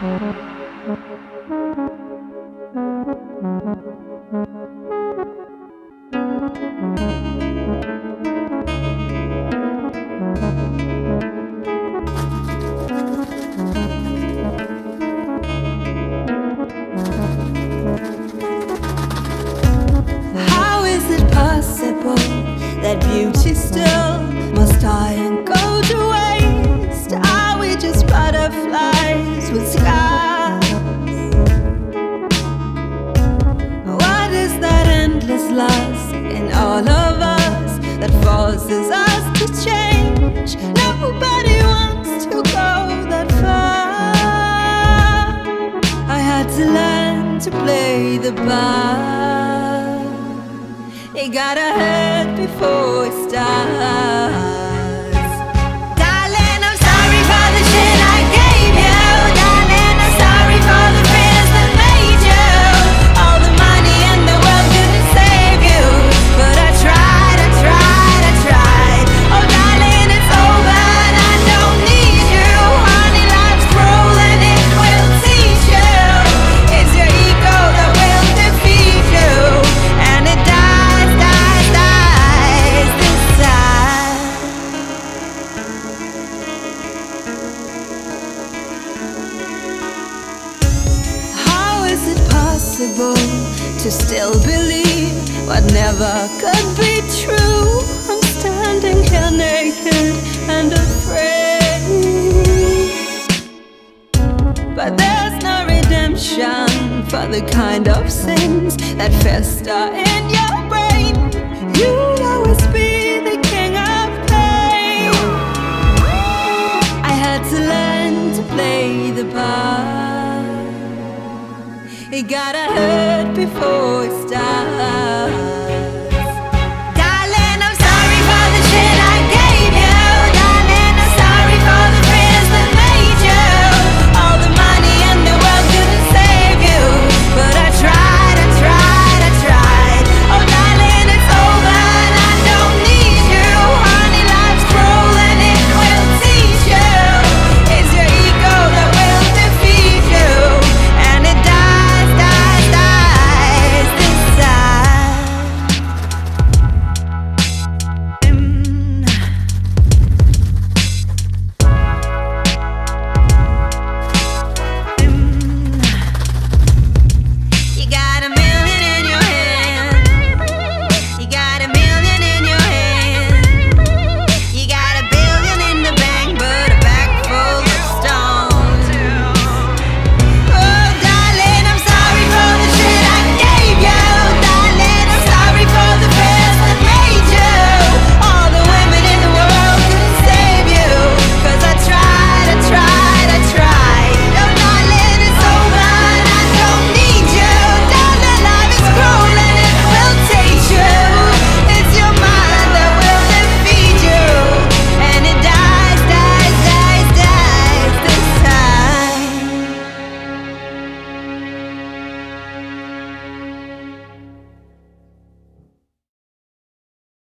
How is it possible that beauty still endless lost in all of us that forces us to change? Nobody wants to go that far. I had to learn to play the bar. It gotta hurt before it starts. Possible to still believe what never could be true? I'm standing here naked and afraid. But there's no redemption for the kind of sins that fester in your brain. You'll always be the king of pain. I had to learn to play the part. It gotta hurt before it starts.